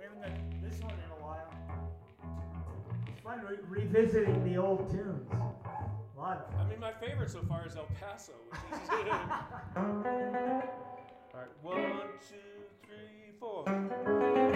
We haven't done this one in a while. It's fun re- revisiting the old tunes. A lot of fun. I mean, my favorite so far is El Paso, which is. All right, one, two, three, four.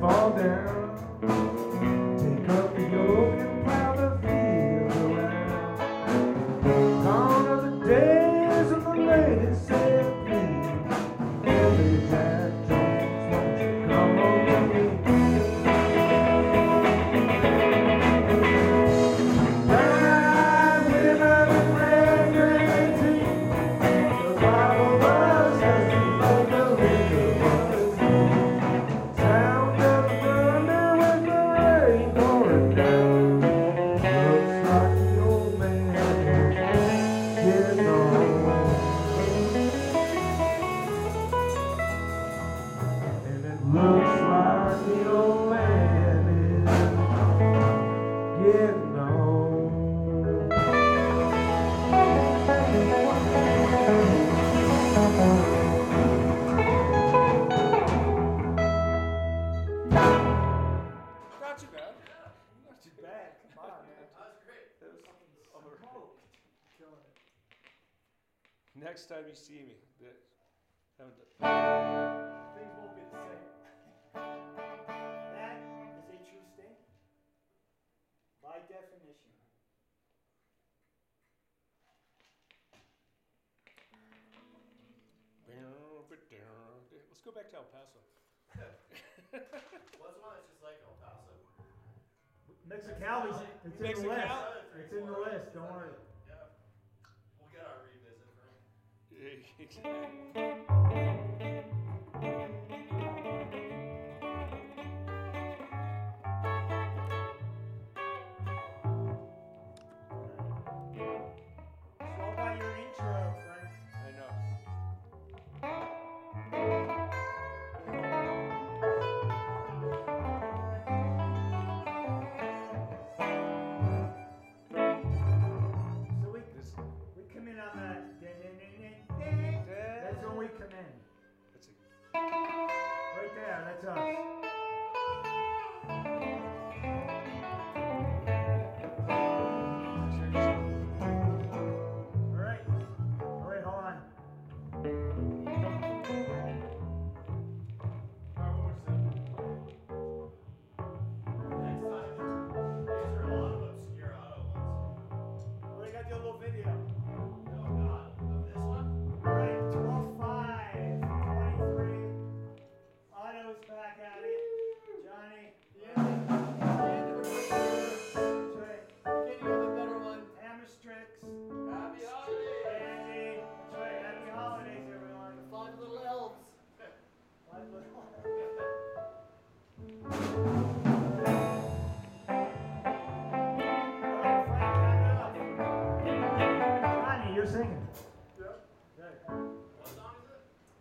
fall down. next time you see me. Things won't be the same. that is a true statement. By definition. Let's go back to El Paso. What's one that's just like El Paso? It's in the list. It's in the list. Don't worry. Ich, ich,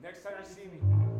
Next time you see me.